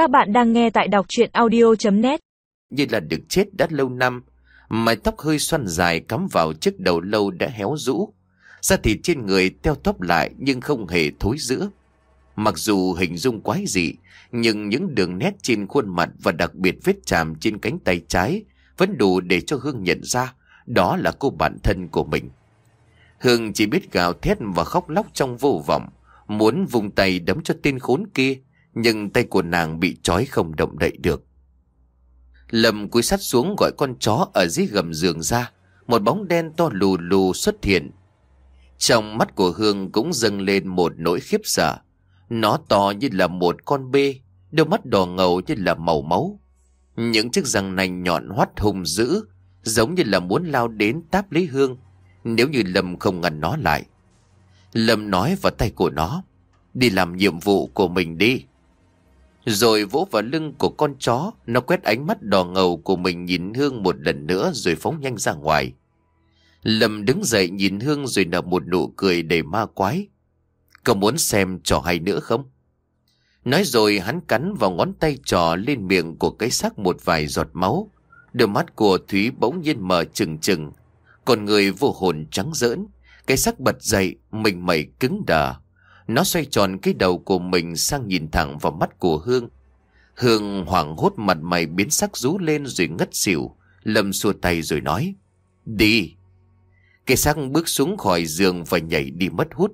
Các bạn đang nghe tại đọc chuyện audio.net Như là được chết đã lâu năm, Mái tóc hơi xoăn dài cắm vào chiếc đầu lâu đã héo rũ. Da thịt trên người teo tóp lại nhưng không hề thối giữa. Mặc dù hình dung quái dị, Nhưng những đường nét trên khuôn mặt và đặc biệt vết chàm trên cánh tay trái Vẫn đủ để cho Hương nhận ra Đó là cô bạn thân của mình. Hương chỉ biết gào thét và khóc lóc trong vô vọng, Muốn vùng tay đấm cho tên khốn kia nhưng tay của nàng bị trói không động đậy được. Lâm cúi sắt xuống gọi con chó ở dưới gầm giường ra. Một bóng đen to lù lù xuất hiện. Trong mắt của Hương cũng dâng lên một nỗi khiếp sợ. Nó to như là một con bê, Đôi mắt đỏ ngầu như là màu máu. Những chiếc răng nành nhọn hoắt hùng dữ, Giống như là muốn lao đến táp lấy Hương, Nếu như Lâm không ngăn nó lại. Lâm nói vào tay của nó, Đi làm nhiệm vụ của mình đi. Rồi vỗ vào lưng của con chó, Nó quét ánh mắt đỏ ngầu của mình nhìn Hương một lần nữa Rồi phóng nhanh ra ngoài. Lâm đứng dậy nhìn Hương rồi nở một nụ cười đầy ma quái. Cậu muốn xem trò hay nữa không? Nói rồi hắn cắn vào ngón tay trò lên miệng của cái xác một vài giọt máu. Đôi mắt của Thúy bỗng nhiên mở trừng trừng. Còn người vô hồn trắng rỡn, Cái xác bật dậy, Mình mẩy cứng đờ. Nó xoay tròn cái đầu của mình sang nhìn thẳng vào mắt của Hương Hương hoảng hốt mặt mày biến sắc rú lên rồi ngất xỉu Lâm xua tay rồi nói, Đi Cái xác bước xuống khỏi giường và nhảy đi mất hút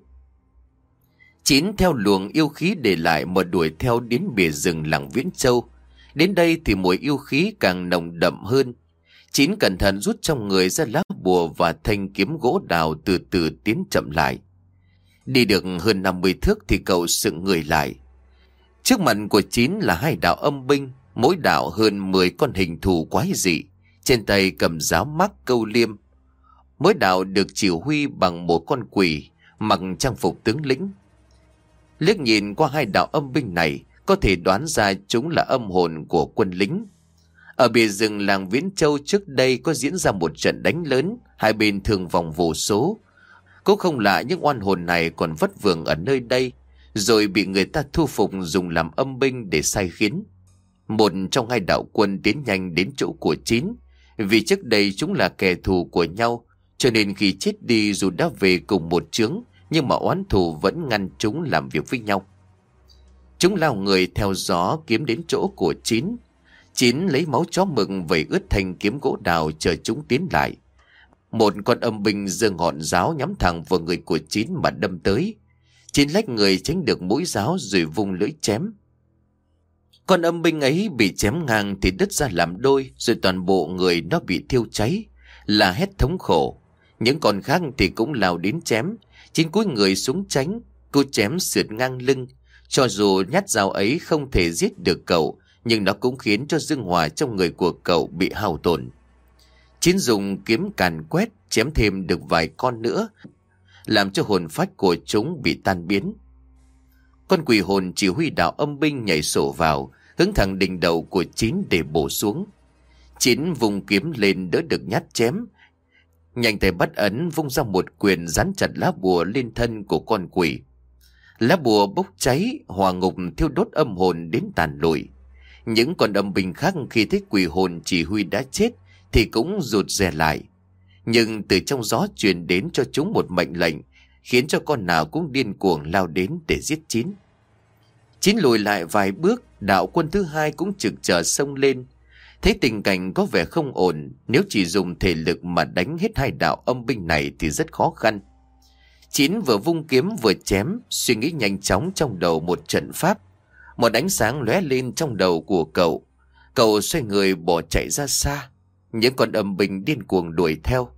Chín theo luồng yêu khí để lại mà đuổi theo đến bìa rừng làng Viễn Châu Đến đây thì mùi yêu khí càng nồng đậm hơn. Chín cẩn thận rút trong người ra lá bùa và thanh kiếm gỗ đào từ từ tiến chậm lại. Đi được hơn 50 thước thì cậu sững người lại. Trước mặt của Chín là hai đạo âm binh, mỗi đạo hơn 10 con hình thù quái dị. Trên tay cầm giáo mắc câu liêm. Mỗi đạo được chỉ huy bằng một con quỷ, mặc trang phục tướng lĩnh. Liếc nhìn qua hai đạo âm binh này, có thể đoán ra chúng là âm hồn của quân lính. Ở bìa rừng làng Viễn Châu trước đây có diễn ra một trận đánh lớn, hai bên thường vòng vô số. Cũng không lạ những oan hồn này còn vất vưởng ở nơi đây, rồi bị người ta thu phục dùng làm âm binh để sai khiến. Một trong hai đạo quân tiến nhanh đến chỗ của chín, vì trước đây chúng là kẻ thù của nhau, cho nên khi chết đi dù đã về cùng một chướng, nhưng mà oán thù vẫn ngăn chúng làm việc với nhau. Chúng lao người theo gió kiếm đến chỗ của Chín. Chín lấy máu chó mực vẩy ướt thành kiếm gỗ đào chờ chúng tiến lại. Một con âm binh giơ ngọn giáo nhắm thẳng vào người của Chín mà đâm tới. Chín lách người tránh được mũi giáo rồi vung lưỡi chém. Con âm binh ấy bị chém ngang thì đứt ra làm đôi rồi toàn bộ người nó bị thiêu cháy. Là hét thống khổ. Những con khác thì cũng lao đến chém. Chín cúi người xuống tránh. Cô chém sượt ngang lưng cho dù nhát dao ấy không thể giết được cậu, nhưng nó cũng khiến cho dương hòa trong người của cậu bị hao tổn. Chiến dùng kiếm càn quét, chém thêm được vài con nữa, làm cho hồn phách của chúng bị tan biến. Con quỷ hồn chỉ huy đạo âm binh nhảy sổ vào, hướng thẳng đỉnh đầu của Chín để bổ xuống. Chín vùng kiếm lên đỡ được nhát chém. Nhanh tay bắt ấn vung ra một quyền dán chặt lá bùa lên thân của con quỷ. Lá bùa bốc cháy, hòa ngục thiêu đốt âm hồn đến tàn lụi. Những con âm binh khác khi thấy quỷ hồn chỉ huy đã chết thì cũng rụt rè lại. Nhưng từ trong gió truyền đến cho chúng một mệnh lệnh khiến cho con nào cũng điên cuồng lao đến để giết chín. Chín lùi lại vài bước, đạo quân thứ hai cũng trực chờ sông lên. Thấy tình cảnh có vẻ không ổn, nếu chỉ dùng thể lực mà đánh hết hai đạo âm binh này thì rất khó khăn. Chín vừa vung kiếm vừa chém, suy nghĩ nhanh chóng trong đầu một trận pháp. Một ánh sáng lóe lên trong đầu của cậu. Cậu xoay người bỏ chạy ra xa. Những con âm bình điên cuồng đuổi theo.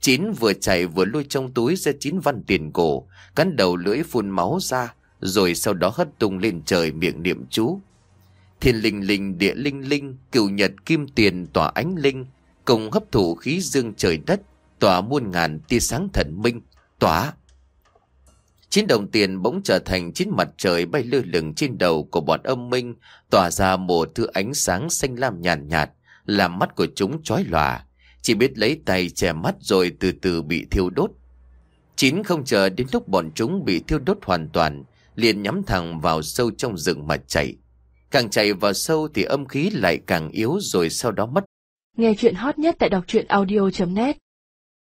Chín vừa chạy vừa lôi trong túi ra chín văn tiền cổ, cắn đầu lưỡi phun máu ra, rồi sau đó hất tung lên trời miệng niệm chú. Thiên linh linh địa linh linh, cửu nhật kim tiền tỏa ánh linh, cùng hấp thụ khí dương trời đất, tỏa muôn ngàn tia sáng thần minh, tỏa Chín đồng tiền bỗng trở thành chín mặt trời bay lơ lửng trên đầu của bọn âm minh, tỏa ra một thứ ánh sáng xanh lam nhàn nhạt, nhạt, làm mắt của chúng chói lòa. Chỉ biết lấy tay che mắt rồi từ từ bị thiêu đốt. Chín không chờ đến lúc bọn chúng bị thiêu đốt hoàn toàn, liền nhắm thẳng vào sâu trong rừng mà chạy. Càng chạy vào sâu thì âm khí lại càng yếu rồi sau đó mất. Nghe chuyện hot nhất tại đọc truyện audio.net